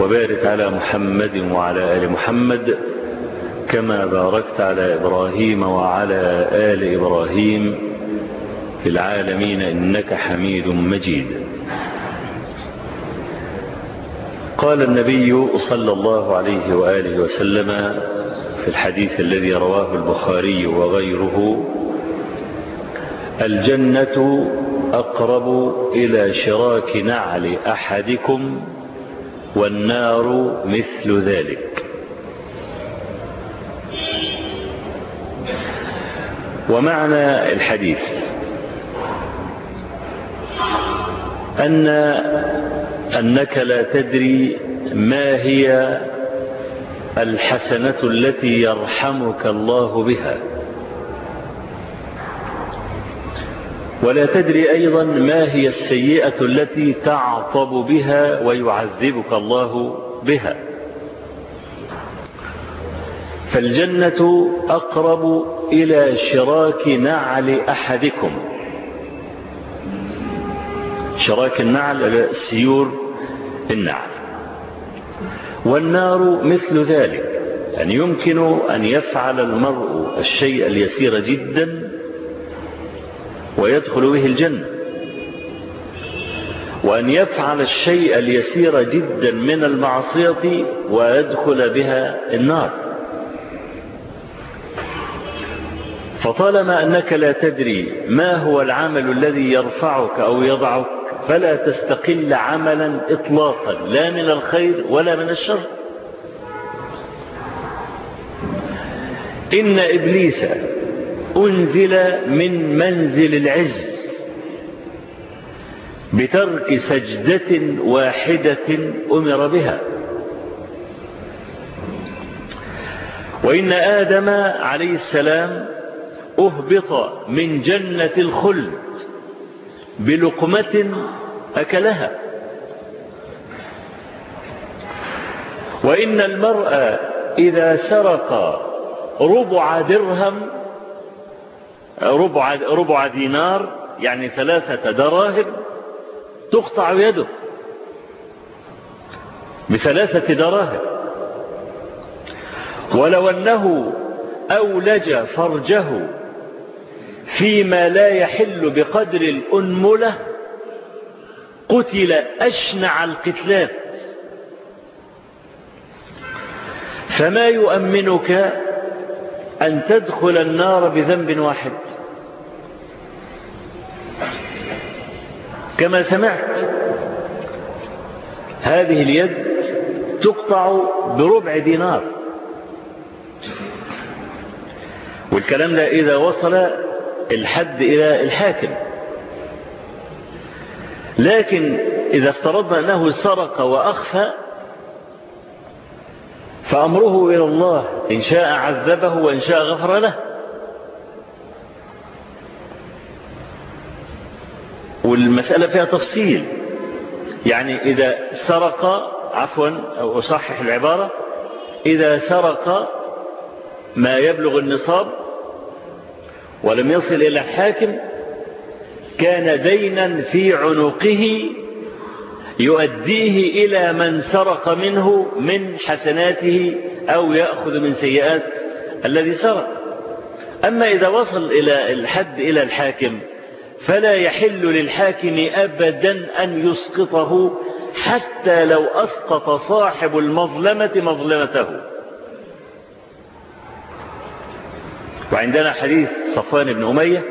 وبارك على محمد وعلى آل محمد كما باركت على إبراهيم وعلى آل إبراهيم في العالمين إنك حميد مجيد. قال النبي صلى الله عليه وآله وسلم في الحديث الذي رواه البخاري وغيره الجنة أقرب إلى شراك نعل أحدكم والنار مثل ذلك. ومعنى الحديث أن أنك لا تدري ما هي الحسنة التي يرحمك الله بها. ولا تدري أيضا ما هي السيئة التي تعطب بها ويعذبك الله بها. فالجنة أقرب إلى شراك نعل أحدكم. شراك النعل سيور النعل. والنار مثل ذلك يعني يمكن أن يفعل المرء الشيء اليسير جدا ويدخل به الجنة وأن يفعل الشيء اليسير جدا من المعصية ويدخل بها النار. فطالما أنك لا تدري ما هو العمل الذي يرفعك أو يضعك فلا تستقل عملا إطلاقا لا من الخير ولا من الشر. إن إبليس أنزل من منزل العز بترك سجدة واحدة أمر بها. وإن آدم عليه السلام أهبط من جنة الخلد بلقمة أكلها. وإن المرأة إذا سرق ربع درهم ربع, ربع دينار يعني ثلاثة دراهم تقطع يده. بثلاثة دراهم. ولو أنه أولج فرجه فيما لا يحل بقدر الأنملة قتل أشنع القتلات فما يؤمنك أن تدخل النار بذنب واحد؟ كما سمعت هذه اليد تقطع بربع دينار. والكلام ده إذا وصل الحد إلى الحاكم. لكن إذا افترضنا أنه سرق وأخفى فأمره إلى الله إن شاء عذبه وإن شاء غفر له. والمسألة فيها تفصيل. يعني إذا سرق عفوا أو أصحح العبارة إذا سرق ما يبلغ النصاب ولم يصل إلى الحاكم كان دينا في عنقه يؤديه إلى من سرق منه من حسناته أو يأخذ من سيئات الذي سرق. أما إذا وصل إلى الحد إلى الحاكم فلا يحل للحاكم أبدا أن يسقطه حتى لو أسقط صاحب المظلمة مظلمته. وعندنا حديث صفوان بن أمية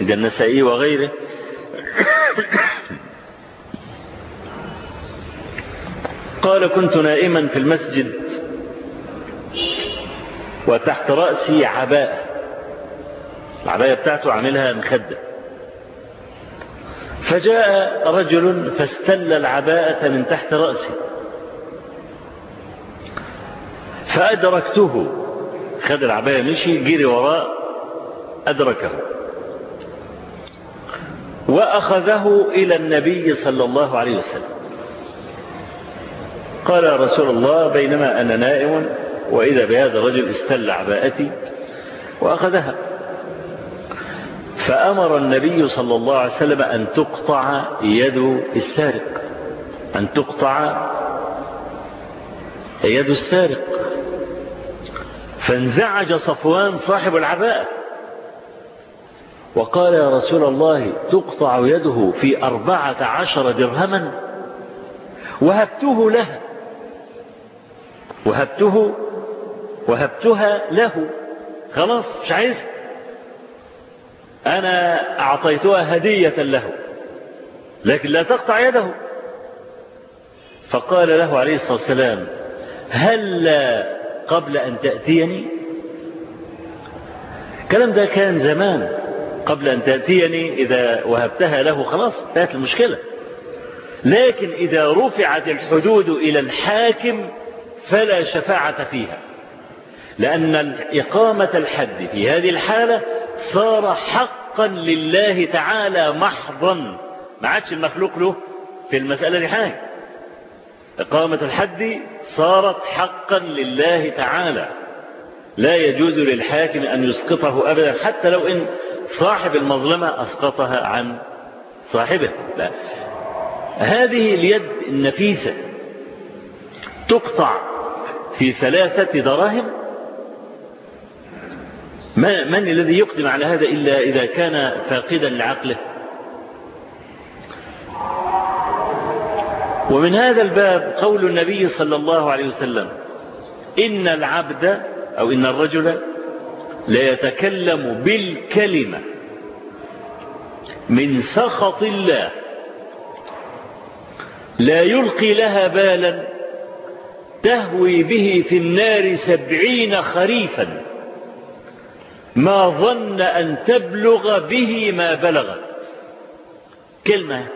عند النسائي وغيره. قال كنت نائما في المسجد وتحت رأسي عباءة. العباية بتاعته عاملها مخدة. فجاء رجل فاستل العباءة من تحت رأسي. فأدركته. خد العباية مشي جري وراء أدركه. وأخذه إلى النبي صلى الله عليه وسلم. قال يا رسول الله بينما أنا نائم وإذا بهذا الرجل استل عباءتي وأخذها. فأمر النبي صلى الله عليه وسلم أن تقطع يد السارق. أن تقطع يد السارق. فانزعج صفوان صاحب العباءة وقال يا رسول الله تقطع يده في أربعة عشر درهما وهبته له. وهبته وهبتها له. خلاص مش عايز أنا أعطيتها هدية له لكن لا تقطع يده. فقال له عليه الصلاة والسلام هل قبل أن تأتيني؟ الكلام ده كان زمان قبل أن تأتيني إذا وهبتها له خلاص انتهت المشكلة. لكن إذا رفعت الحدود إلى الحاكم فلا شفاعة فيها لأن إقامة الحد في هذه الحالة صار حقا لله تعالى محضا. ما عادش المخلوق له في المسألة دي حاجة. إقامة الحد صارت حقا لله تعالى. لا يجوز للحاكم أن يسقطه أبدا حتى لو إن صاحب المظلمة أسقطها عن صاحبه. لا. هذه اليد النفيسة تقطع في ثلاثة دراهم ما من الذي يقدم على هذا إلا إذا كان فاقدا لعقله؟ ومن هذا الباب قول النبي صلى الله عليه وسلم إن العبد أو إن الرجل ليتكلم بالكلمة من سخط الله لا يلقي لها بالا تهوي به في النار سبعين خريفا. ما ظن أن تبلغ به ما بلغت كلمة.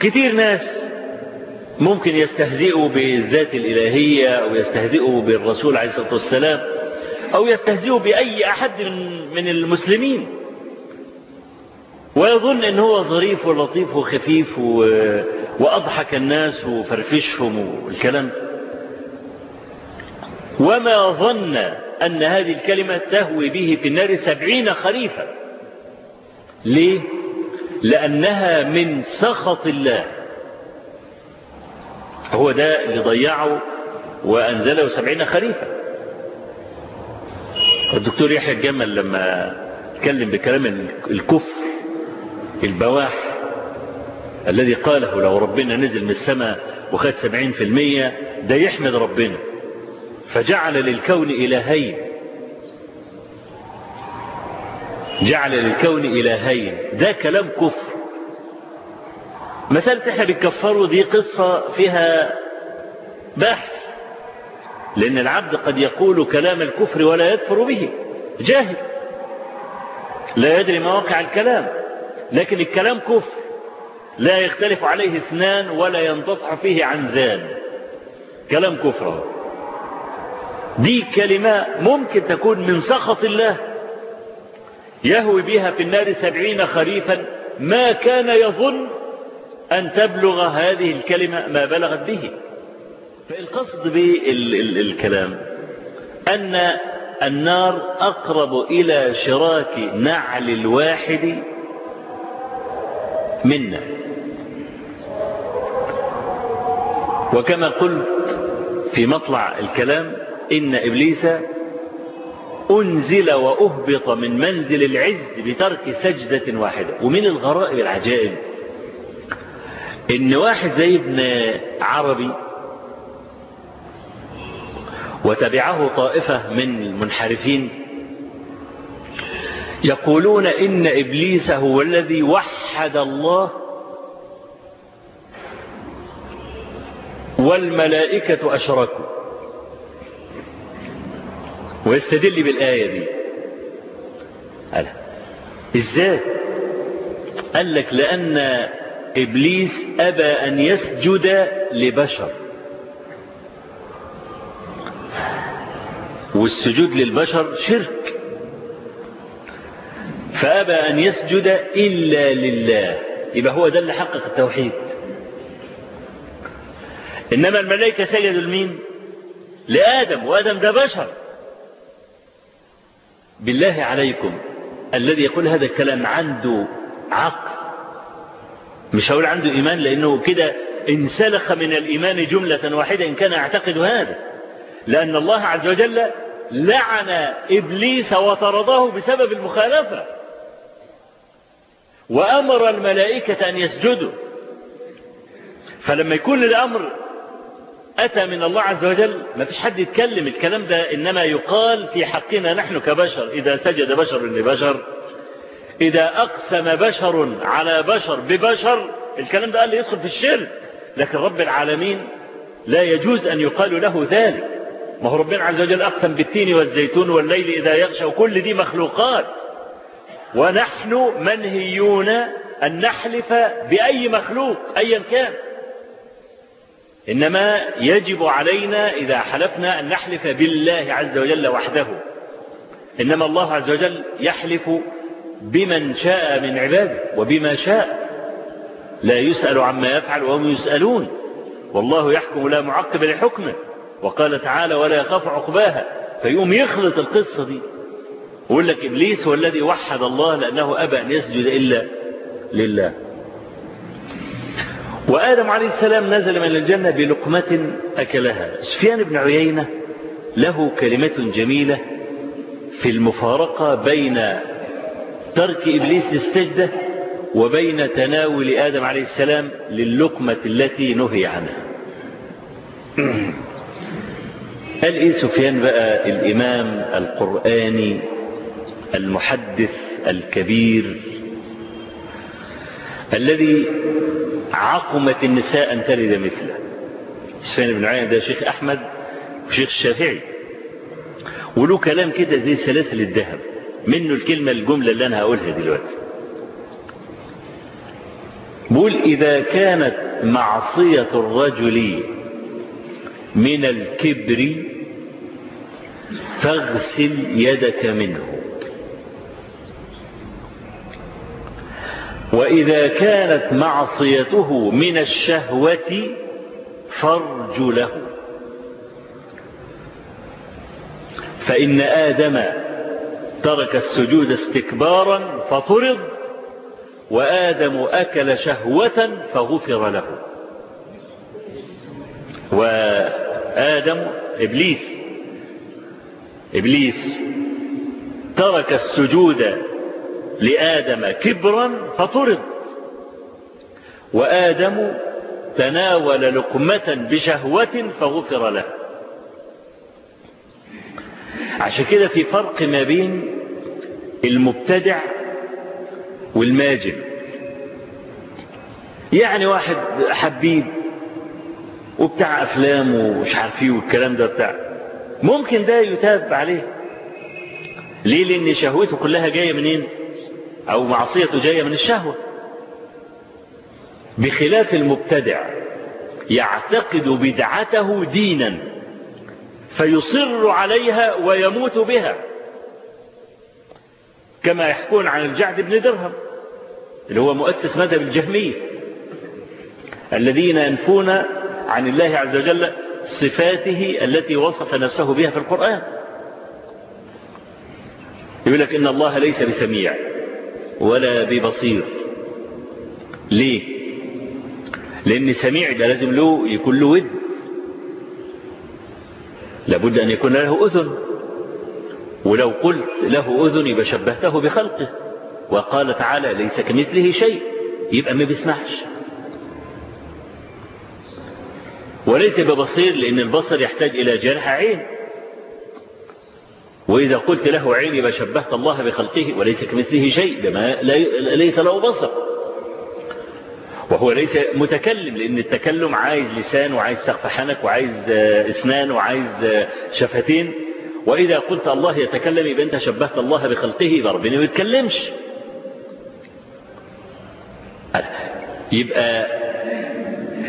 كتير ناس ممكن يستهزئوا بالذات الإلهية أو يستهزئوا بالرسول عليه الصلاة والسلام أو يستهزئوا بأي أحد من المسلمين. ويظن أن هو ظريف ولطيف وخفيف وأضحك الناس وفرفشهم والكلام. وما ظن أن هذه الكلمة تهوي به في النار سبعين خريفا. ليه؟ لأنها من سخط الله. هو ده اللي ضيعه وأنزله سبعين خريفا. الدكتور يحيى الجمل لما اتكلم بكلام الكفر البواح الذي قاله لو ربنا نزل من السماء وخد سبعين في المية ده يحمد ربنا. فجعل للكون إلهين. جعل للكون إلهين. ده كلام كفر. مسألة إحنا بنكفره دي قصة فيها بحث. لأن العبد قد يقول كلام الكفر ولا يكفر به. جاهل. لا يدري مواقع الكلام. لكن الكلام كفر. لا يختلف عليه اثنان ولا ينتطح فيه عنزان كلام كفر. دي كلمة ممكن تكون من سخط الله. يهوي بها في النار سبعين خريفا. ما كان يظن أن تبلغ هذه الكلمة ما بلغت به. فالقصد بالكلام أن النار أقرب إلى شراك نعل الواحد منا. وكما قلت في مطلع الكلام إن إبليس أنزل وأهبط من منزل العز بترك سجدة واحدة. ومن الغرائب العجائب إن واحد زي ابن عربي وتبعه طائفة من المنحرفين يقولون إن إبليس هو الذي وحد الله والملائكة أشركوا. ويستدل بالآية دي. قال إزاي؟ قال لك لأن إبليس أبى أن يسجد لبشر. والسجود للبشر شرك. فأبى أن يسجد إلا لله. يبقى هو ده اللي حقق التوحيد. إنما الملائكة سجدوا لمين؟ لآدم. وآدم ده بشر. بالله عليكم الذي يقول هذا الكلام عنده عقل. مش هقول عنده إيمان لأنه كده انسلخ من الإيمان جملة واحدة إن كان يعتقد هذا. لأن الله عز وجل لعن إبليس وطرده بسبب المخالفة. وأمر الملائكة أن يسجدوا. فلما يكون الأمر أتى من الله عز وجل؟ ما فيش حد يتكلم الكلام ده إنما يقال في حقنا نحن كبشر. إذا سجد بشر لبشر إذا أقسم بشر على بشر ببشر الكلام ده قال لي يدخل في الشرك. لكن رب العالمين لا يجوز أن يقال له ذلك. ما هو ربنا عز وجل أقسم بالتين والزيتون والليل إذا يغشى وكل دي مخلوقات. ونحن منهيون أن نحلف بأي مخلوق أيا كان. إنما يجب علينا إذا حلفنا أن نحلف بالله عز وجل وحده. إنما الله عز وجل يحلف بمن شاء من عباده وبما شاء. لا يسأل عما يفعل وهم يسألون. والله يحكم لا معقب لحكمه. وقال تعالى ولا يخاف عقباها. فيقوم يخلط القصة دي. ويقول لك إبليس هو الذي وحد الله لأنه أبى أن يسجد إلا لله. وآدم عليه السلام نزل من الجنة بلقمة أكلها. سفيان بن عيينة له كلمة جميلة في المفارقة بين ترك إبليس للسجدة وبين تناول آدم عليه السلام للقمة التي نهي عنها. قال إيه سفيان بقى الإمام القرآني المحدث الكبير الذي عقمت النساء أن تلد مثله. سفيان بن عيينة ده شيخ أحمد وشيخ الشافعي. وله كلام كده زي سلاسل الذهب. منه الكلمة الجملة اللي أنا هقولها دلوقتي. بقول إذا كانت معصية الرجل من الكبر فاغسل يدك منه. وإذا كانت معصيته من الشهوة فارجله فإن آدم ترك السجود استكبارا فطرد وآدم أكل شهوة فغفر له. وآدم إبليس إبليس ترك السجود لآدم كبرا فطرد. وآدم تناول لقمة بشهوة فغفر له. عشان كده في فرق ما بين المبتدع والماجن يعني واحد حبيب وبتاع افلام ومش عارف إيه والكلام ده بتاع ممكن ده يتاب عليه. ليه؟ لأن شهوته كلها جاية منين؟ أو معصيته جاية من الشهوة. بخلاف المبتدع يعتقد بدعته دينا فيصر عليها ويموت بها كما يحكون عن الجعد بن درهم اللي هو مؤسس مذهب الجهمية الذين ينفون عن الله عز وجل صفاته التي وصف نفسه بها في القرآن. يقول لك إن الله ليس بسميع. ولا ببصير. ليه؟ لأن سميع ده لازم له يكون له ود. لابد أن يكون له أذن. ولو قلت له أذن يبقى شبهته بخلقه. وقال تعالى ليس كمثله شيء. يبقى ما بيسمعش وليس ببصير لأن البصر يحتاج إلى جرح عين. وإذا قلت له عيني ما شبهت الله بخلقه وليس كمثله شيء بما ليس له بصر. وهو ليس متكلم لأن التكلم عايز لسان وعايز سقف حنك وعايز اسنان وعايز شفتين. وإذا قلت الله يتكلم يبقى أنت شبهت الله بخلقه يبقى ربنا ما يتكلمش. يبقى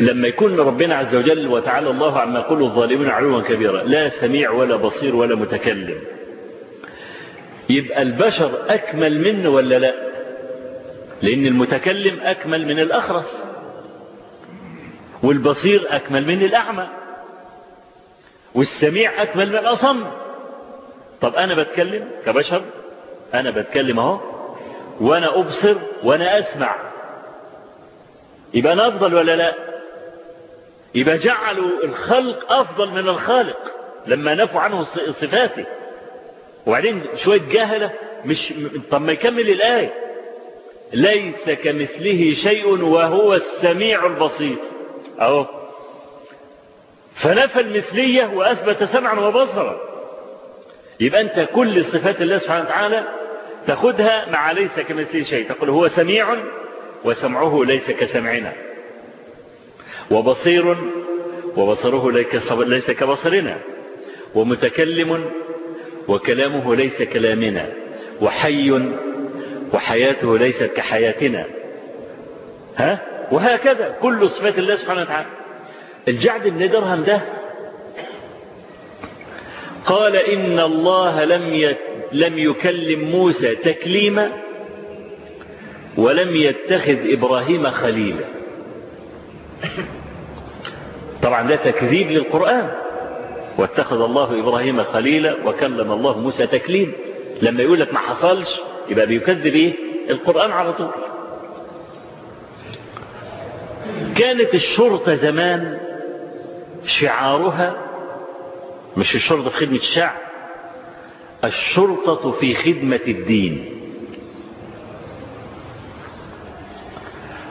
لما يكون ربنا عز وجل وتعالى الله عما يقول الظالمون علوا كبيرا لا سميع ولا بصير ولا متكلم. يبقى البشر أكمل منه ولا لا؟ لأن المتكلم أكمل من الأخرس والبصير أكمل من الأعمى والسميع أكمل من الأصم. طب أنا بتكلم كبشر أنا بتكلم أهو وأنا أبصر وأنا أسمع. يبقى أنا أفضل ولا لا؟ يبقى جعلوا الخلق أفضل من الخالق لما نفوا عنه صفاته. وبعدين شوية جاهلة مش طب ما يكمل الآية. ليس كمثله شيء وهو السميع البصير. أهو. فنفى المثلية وأثبت سمعا وبصرا. يبقى أنت كل صفات الله سبحانه وتعالى تاخدها مع ليس كمثله شيء. تقول هو سميع وسمعه ليس كسمعنا. وبصير وبصره ليس كبصرنا. ومتكلم وكلامه ليس كلامنا وحي وحياته ليست كحياتنا. ها؟ وهكذا كل صفات الله سبحانه وتعالى. الجعد بن درهم ده قال إن الله لم لم يكلم موسى تكليما ولم يتخذ إبراهيم خليلا. طبعا ده تكذيب للقرآن. واتخذ الله إبراهيم خليلا وكلم الله موسى تكليم. لما يقول لك ما حصلش يبقى بيكذب إيه؟ القرآن على طول. كانت الشرطة زمان شعارها مش الشرطة في خدمة الشعب الشرطة في خدمة الدين.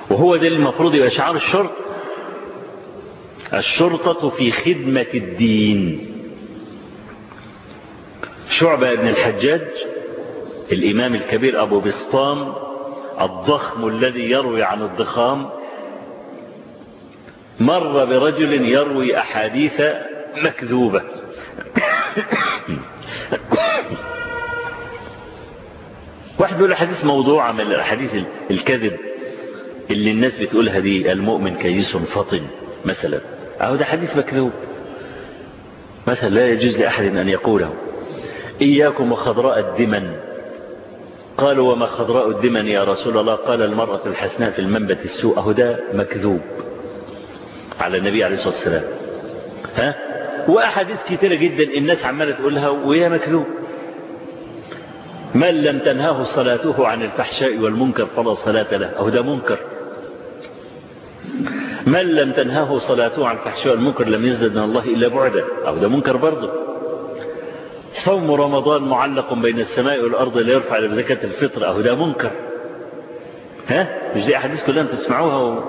وهو ده المفروض يبقى شعار الشرطة. الشرطة في خدمة الدين. شعبة بن الحجاج الإمام الكبير أبو بسطام الضخم الذي يروي عن الضخام مر برجل يروي أحاديث مكذوبة. واحد بيقول حديث موضوع من الأحاديث الكذب اللي الناس بتقولها دي المؤمن كيس فطن مثلا. أهو ده حديث مكذوب. مثلا لا يجوز لأحد أن يقوله إياكم وخضراء الدمن. قالوا وما خضراء الدمن يا رسول الله؟ قال المرأة الحسناء في المنبت السوء أهو ده مكذوب. على النبي عليه الصلاة والسلام. ها؟ وأحاديث كتيرة جدا الناس عمالة تقولها وهي مكذوب. من لم تنهاه صلاته عن الفحشاء والمنكر فلا صلاة له. أهو ده منكر. من لم تنهاه صلاته عن الفحشاء والمنكر لم يزدد من الله إلا بعدا. أهو ده منكر برضه. صوم رمضان معلق بين السماء والأرض لا يرفع إلا بزكاة الفطر. أهو ده منكر. ها؟ مش دي أحاديث كلها بتسمعوها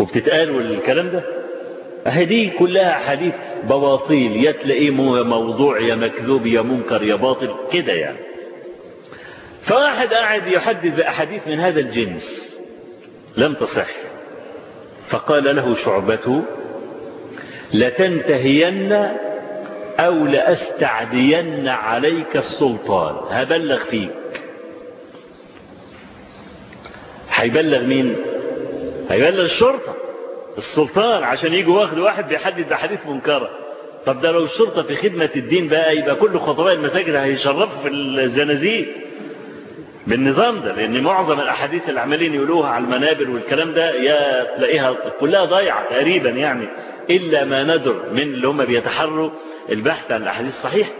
وبتتقال والكلام ده؟ أهي دي كلها أحاديث بواطيل. يا تلاقيه موضوع يا مكذوب يا منكر يا باطل. كده يعني. فواحد قاعد يحدث بأحاديث من هذا الجنس. لم تصح. فقال له شعبته لتنتهين أو لأستعدين عليك السلطان. هبلغ فيك. هيبلغ مين؟ هيبلغ الشرطة. السلطان عشان يجوا واخد واحد بيحدد بحديث منكرة. طب ده لو الشرطة في خدمة الدين بقى يبقى كل خطباء المساجد هيشرفوا في الزنازير بالنظام ده لأن معظم الأحاديث اللي عمالين يقولوها على المنابر والكلام ده يا تلاقيها كلها ضايعة تقريبا يعني إلا ما ندر من اللي هم بيتحروا البحث عن الأحاديث الصحيحة.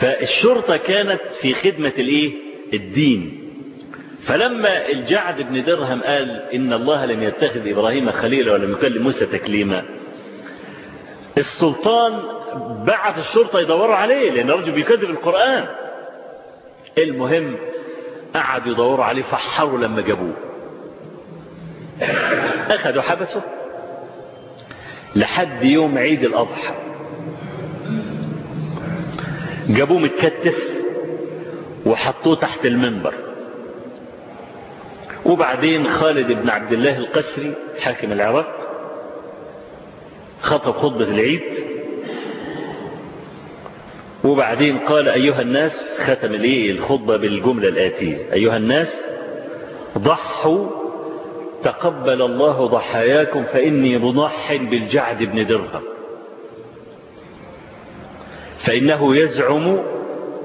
فالشرطة كانت في خدمة الإيه؟ الدين. فلما الجعد بن درهم قال إن الله لم يتخذ إبراهيم خليلا ولم يكلم موسى تكليما السلطان بعث الشرطة يدوروا عليه لأن الرجل بيكذب القرآن. المهم قعدوا يدوروا عليه فحروا لما جابوه. أخذوا حبسه لحد يوم عيد الأضحى. جابوه متكتف وحطوه تحت المنبر. وبعدين خالد بن عبد الله القسري حاكم العراق خطب خطبة العيد. وبعدين قال أيها الناس ختم ليه الخطبة بالجملة الآتية. أيها الناس ضحوا تقبل الله ضحاياكم فإني مضح بالجعد بن درهم. فإنه يزعم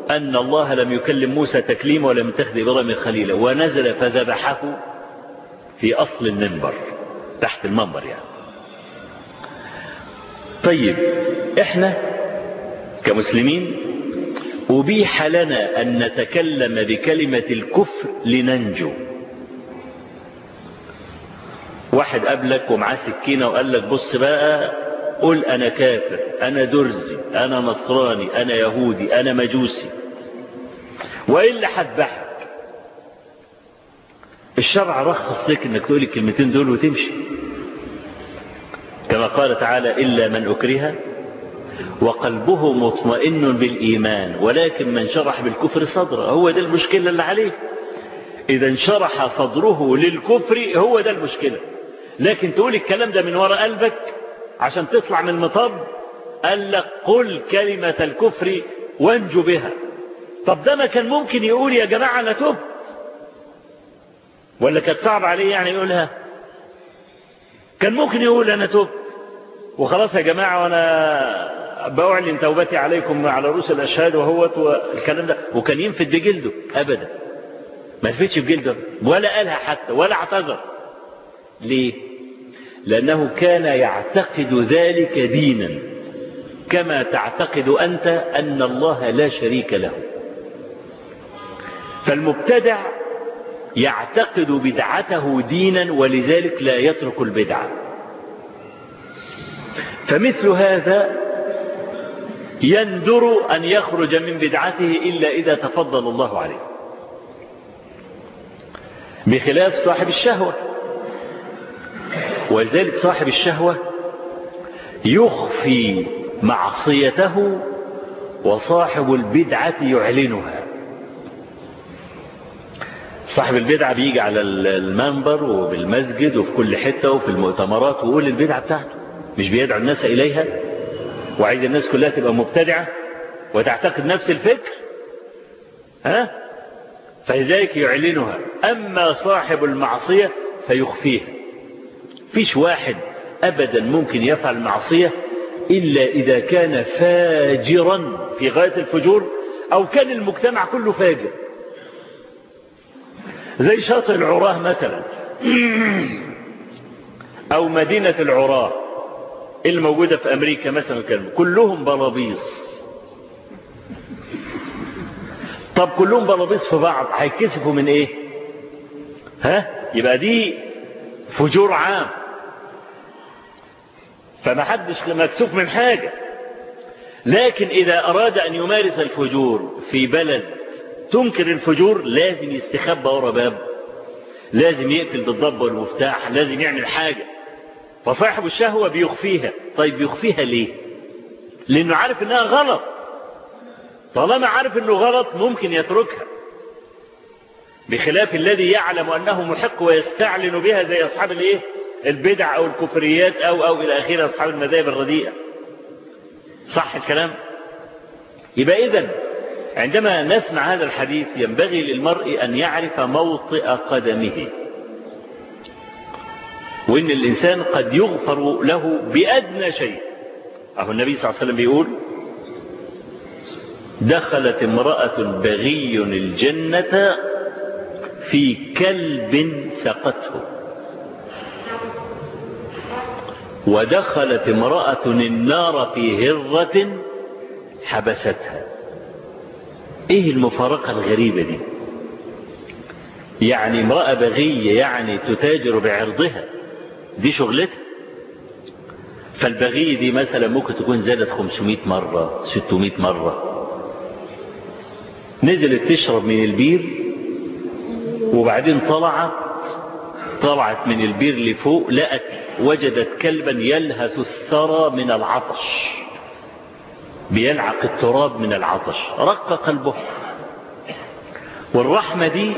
أن الله لم يكلم موسى تكليم ولم يتخذ إبراهيم خليلا ونزل فذبحه في أصل المنبر تحت المنبر يعني. طيب إحنا كمسلمين أبيح لنا أن نتكلم بكلمة الكفر لننجو. واحد قبلك ومعاه سكينة وقال لك بص بقى قل أنا كافر أنا درزي أنا نصراني أنا يهودي أنا مجوسي. وإلا حذبحك؟ الشرع رخص لك إنك تقول الكلمتين دول وتمشي. كما قال تعالى إلا من أكره وقلبه مطمئن بالإيمان ولكن من شرح بالكفر صدره هو ده المشكلة اللي عليه. إذا انشرح صدره للكفر هو ده المشكلة. لكن تقول الكلام ده من وراء قلبك عشان تطلع من المطب؟ قال لك قل كلمة الكفر وانجو بها. طب ده ما كان ممكن يقول يا جماعة أنا تبت ولا كانت صعب عليه يعني يقولها؟ كان ممكن يقول أنا تبت وخلاص يا جماعة وأنا بأعلن توبتي عليكم على رؤوس الأشهاد وهو الكلام ده. وكان ينفد بجلده أبدا. ما ينفدش بجلده ولا قالها حتى ولا اعتذر. ليه؟ لأنه كان يعتقد ذلك دينا. كما تعتقد أنت أن الله لا شريك له. فالمبتدع يعتقد بدعته دينا ولذلك لا يترك البدعة. فمثل هذا يندر أن يخرج من بدعته إلا إذا تفضل الله عليه. بخلاف صاحب الشهوة. ولذلك صاحب الشهوة يخفي معصيته وصاحب البدعة يعلنها. صاحب البدعة بيجي على المنبر وبالمسجد وفي كل حتة وفي المؤتمرات ويقول البدعة بتاعته مش بيدعو الناس إليها؟ وعايز الناس كلها تبقى مبتدعة وتعتقد نفس الفكر ها؟ فلذلك يعلنها. أما صاحب المعصية فيخفيها. فيش واحد أبدا ممكن يفعل معصية إلا إذا كان فاجرا في غاية الفجور أو كان المجتمع كله فاجر. زي شاطئ العراة مثلا. أو مدينة العراة. الموجودة في أمريكا مثلا كان كلهم بلابيص طب كلهم بلابيص في بعض هيكسفوا من إيه؟ ها؟ يبقى دي فجور عام. فما حدش مكسوف من حاجة. لكن إذا أراد أن يمارس الفجور في بلد تنكر الفجور لازم يستخبى ورا باب لازم يقتل بالضب والمفتاح لازم يعمل حاجة. فصاحب الشهوة بيخفيها. طيب بيخفيها ليه؟ لأنه عارف أنها غلط. طالما عارف أنه غلط ممكن يتركها. بخلاف الذي يعلم أنه محق ويستعلن بها زي أصحاب الإيه؟ البدع أو الكفريات أو أو إلى آخره أصحاب المذاهب الرديئة. صح الكلام؟ يبقى إذن عندما نسمع هذا الحديث ينبغي للمرء أن يعرف موطئ قدمه. وإن الإنسان قد يغفر له بأدنى شيء. أهو النبي صلى الله عليه وسلم بيقول دخلت امرأة بغي الجنة في كلب سقته. ودخلت امرأة النار في هرة حبستها. إيه المفارقة الغريبة دي؟ يعني امرأة بغية يعني تتاجر بعرضها. دي شغلتها. فالبغية دي مثلا ممكن تكون زادت 500 مرة 600 مرة. نزلت تشرب من البير وبعدين طلعت طلعت من البير لفوق لقت وجدت كلبا يلهث الثرى من العطش. بيلعق التراب من العطش. رق قلبه والرحمة دي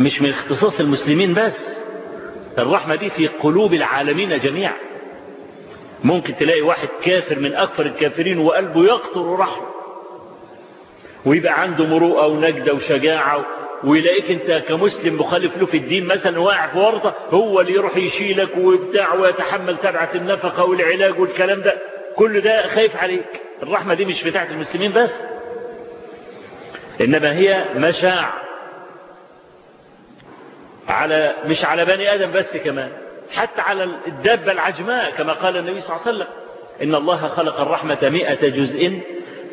مش من اختصاص المسلمين بس. الرحمة دي في قلوب العالمين جميعا. ممكن تلاقي واحد كافر من أكثر الكافرين وقلبه يقطر رحمة. ويبقى عنده مروءة ونجدة وشجاعة ويلاقيك انت كمسلم مخالف له في الدين مثلا واقع في ورطة هو اللي يروح يشيلك وبتاع ويتحمل تبعة النفقة والعلاج والكلام ده. كل ده خايف عليك. الرحمة دي مش بتاعت المسلمين بس. إنما هي مشاع على مش على بني آدم بس كمان حتى على الدابة العجماء كما قال النبي صلى الله عليه وسلم إن الله خلق الرحمة مئة جزء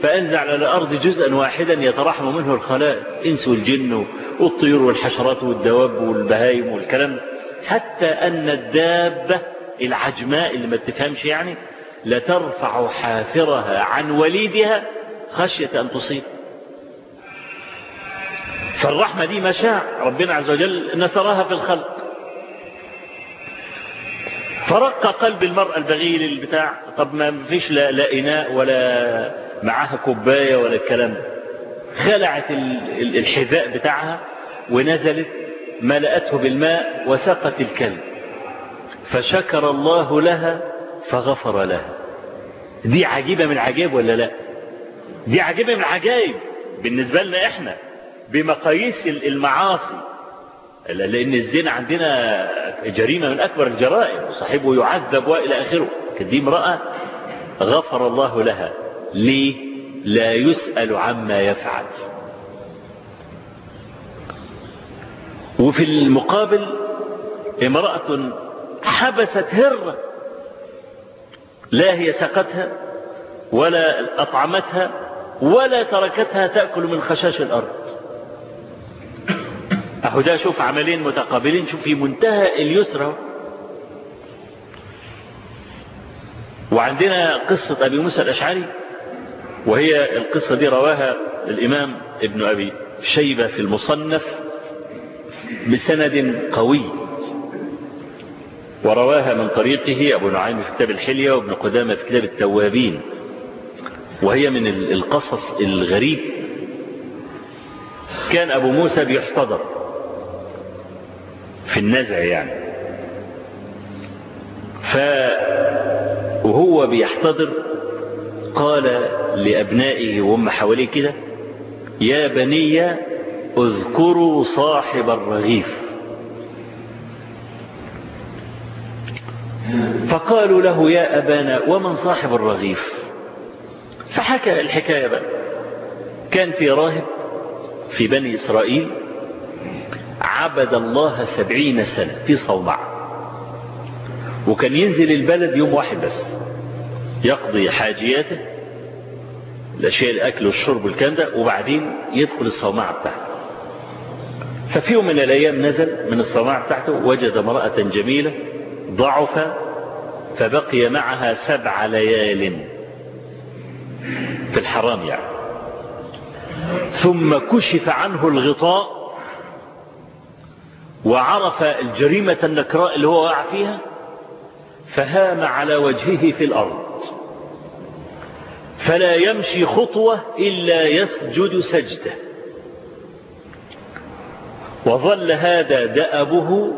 فأنزل على الأرض جزءا واحدا يترحم منه الخلائق إنس والجن والطيور والحشرات والدواب والبهايم والكلام حتى أن الدابة العجماء اللي ما تفهمش يعني لترفع حافرها عن وليدها خشية أن تصيب. فالرحمة دي مشاع ربنا عز وجل نثرها في الخلق. فرق قلب المرأة البغيل البتاع. طب ما فيش لا, لا إناء ولا معاها كوباية ولا الكلام خلعت الحذاء بتاعها ونزلت ملأته بالماء وسقت الكلب. فشكر الله لها فغفر لها. دي عجيبة من العجائب ولا لا؟ دي عجيبة من العجائب بالنسبة لنا إحنا. بمقاييس المعاصي. لأن الزنا عندنا جريمة من أكبر الجرائم وصاحبه يعذب وإلى آخره. دي امرأة غفر الله لها. ليه؟ لا يسأل عما يفعل. وفي المقابل امرأة حبست هرة لا هي سقتها ولا أطعمتها ولا تركتها تأكل من خشاش الأرض. أهو ده شوف عملين متقابلين شوف في منتهى اليسرى. وعندنا قصة أبي موسى الأشعري وهي القصة دي رواها الإمام ابن أبي شيبة في المصنف بسند قوي. ورواها من طريقه أبو نعيم في كتاب الحلية وابن قدامة في كتاب التوابين. وهي من القصص الغريب. كان أبو موسى بيحتضر. في النزع يعني. ف وهو بيحتضر قال لأبنائه وهم حواليه كده يا بني اذكروا صاحب الرغيف. فقالوا له يا أبانا ومن صاحب الرغيف؟ فحكى الحكاية بقى. كان في راهب في بني إسرائيل عبد الله سبعين سنة في صومعة. وكان ينزل البلد يوم واحد بس. يقضي حاجياته الأشياء الأكل والشرب والكلام ده وبعدين يدخل الصومعة بتاعته. ففي يوم من الأيام نزل من الصومعة بتاعته وجد امرأة جميلة ضعف فبقي معها سبع ليال في الحرام يعني. ثم كشف عنه الغطاء وعرف الجريمة النكراء اللي هو وقع فيها فهام على وجهه في الأرض. فلا يمشي خطوة إلا يسجد سجدة. وظل هذا دأبه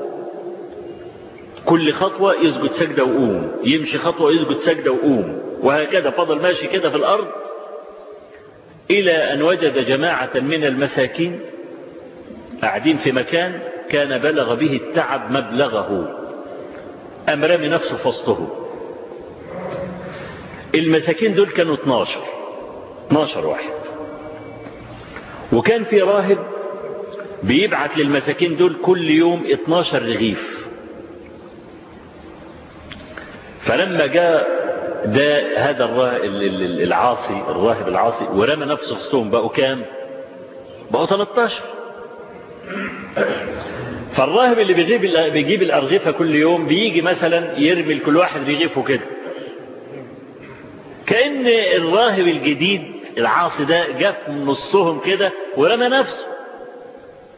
كل خطوة يسجد سجدة وقوم يمشي خطوة يسجد سجدة وقوم. وهكذا فضل ماشي كده في الأرض إلى أن وجد جماعة من المساكين قاعدين في مكان كان بلغ به التعب مبلغه. أم رمي نفسه وسطه المساكين دول كانوا 12 12 واحد. وكان في راهب بيبعت للمساكين دول كل يوم 12 رغيف. فلما جاء ده هذا العاصي الراهب العاصي ورمى نفسه وسطهم بقوا كام؟ بقوا 13 فالراهب اللي بيجيب بيجيب الأرغفة كل يوم بيجي مثلا يرمي لكل واحد رغيفه كده. كأن الراهب الجديد العاصي ده من نصهم كده ورمى نفسه.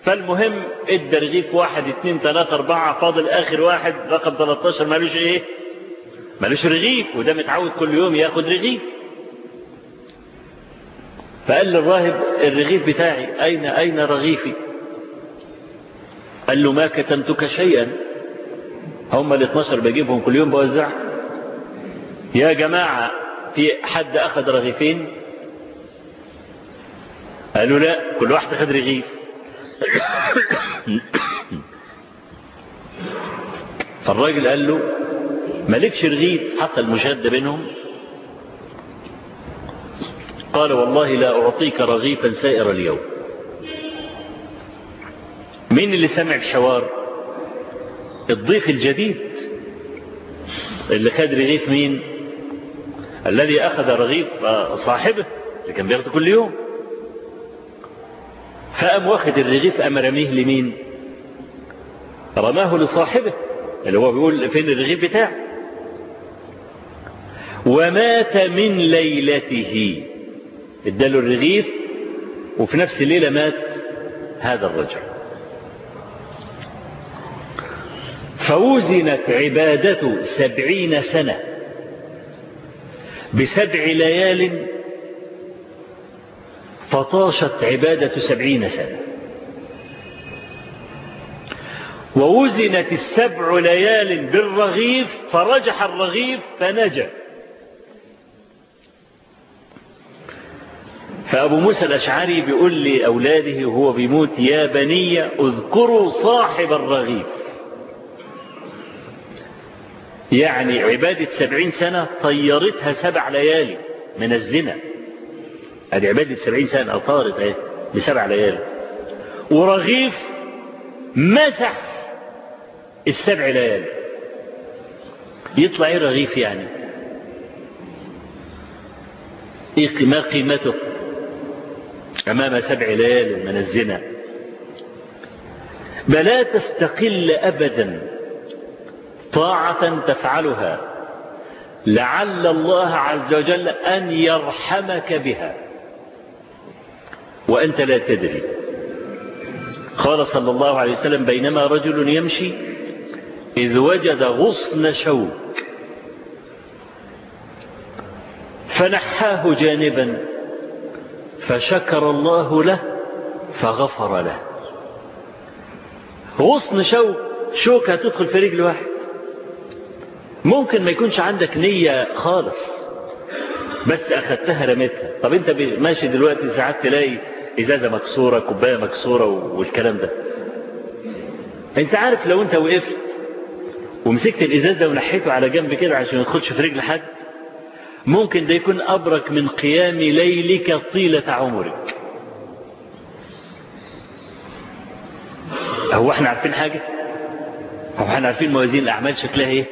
فالمهم إدى رغيف واحد اتنين تلاتة أربعة فاضل آخر واحد رقم 13 مالوش إيه؟ مالوش رغيف وده متعود كل يوم ياخد رغيف. فقال للراهب الرغيف بتاعي أين أين رغيفي؟ قال له ما كتمتك شيئا؟ هم ال 12 بجيبهم كل يوم بوزع. يا جماعة في حد أخذ رغيفين؟ قالوا لا كل واحد أخذ رغيف. فالراجل قال له مالكش رغيف؟ حتى المشاهد بينهم. قال والله لا أعطيك رغيفا سائر اليوم. مين اللي سمع الشوار؟ الضيف الجديد. اللي خد رغيف مين؟ الذي أخذ رغيف صاحبه اللي كان بياخده كل يوم. فقام واخد الرغيف أم رميه لمين؟ رماه لصاحبه اللي هو بيقول فين الرغيف بتاعه. ومات من ليلته. اداله الرغيف وفي نفس الليلة مات هذا الرجل. فوزنت عبادته سبعين سنة بسبع ليال فطاشت عبادة سبعين سنة. ووزنت السبع ليال بالرغيف فرجح الرغيف فنجا. فأبو موسى الأشعري بيقول لأولاده وهو بيموت يا بني اذكروا صاحب الرغيف. يعني عبادة سبعين سنة طيرتها سبع ليالي من الزنا. هذه عبادة سبعين سنة طارت اهي بسبع ليالي. ورغيف مسح السبع ليالي. يطلع إيه رغيف يعني؟ إيه ما قيمته؟ أمام سبع ليال من الزنا. بلا تستقل ابدا. طاعة تفعلها. لعل الله عز وجل أن يرحمك بها. وأنت لا تدري. قال صلى الله عليه وسلم بينما رجل يمشي إذ وجد غصن شوك. فنحاه جانبا فشكر الله له فغفر له. غصن شوك شوكة تدخل في رجل واحد. ممكن ما يكونش عندك نية خالص بس أخدتها رميتها. طب أنت ماشي دلوقتي ساعات تلاقي إزازة مكسورة كوباية مكسورة والكلام ده. أنت عارف لو أنت وقفت ومسكت الإزاز ده ونحيته على جنب كده عشان ما يدخلش في رجل حد ممكن ده يكون أبرك من قيام ليلك طيلة عمرك. هو إحنا عارفين حاجة؟ هو إحنا عارفين موازين الأعمال شكلها إيه؟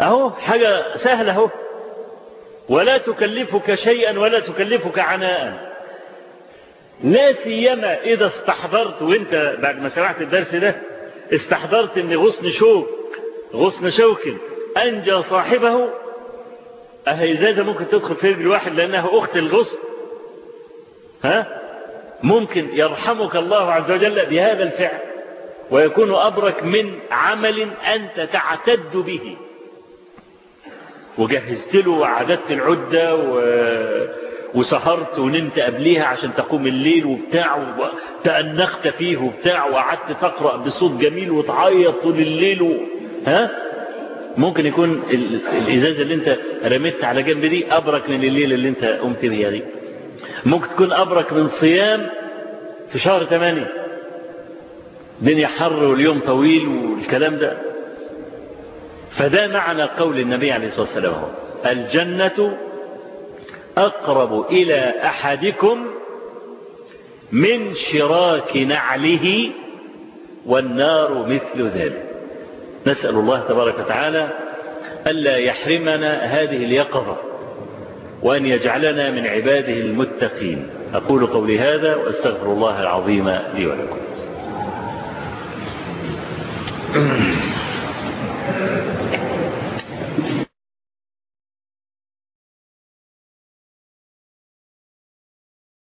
أهو حاجة سهلة أهو. ولا تكلفك شيئا ولا تكلفك عناء. لا سيما إذا استحضرت وإنت بعد ما سمعت الدرس ده استحضرت إن غصن شوك غصن شوك أنجى صاحبه أهي إزازة ممكن تدخل في رجل واحد لأنها أخت الغصن؟ ها؟ ممكن يرحمك الله عز وجل بهذا الفعل ويكون أبرك من عمل أنت تعتد به. وجهزت له وعددت العدة و... وسهرت ونمت قبليها عشان تقوم الليل وبتاع وتأنخت فيه وبتاع وقعدت تقرأ بصوت جميل وتعيط طول الليل و... ها؟ ممكن يكون ال... الإزازة اللي انت رميت على جنب دي أبرك من الليل اللي انت قمت بيها دي. ممكن تكون أبرك من صيام في شهر 8 الدنيا حر واليوم طويل والكلام ده. فده معنى قول النبي عليه الصلاة والسلام الجنة أقرب إلى أحدكم من شراك نعله والنار مثل ذلك. نسأل الله تبارك وتعالى ألا يحرمنا هذه اليقظة وأن يجعلنا من عباده المتقين. أقول قولي هذا وأستغفر الله العظيم لي ولكم.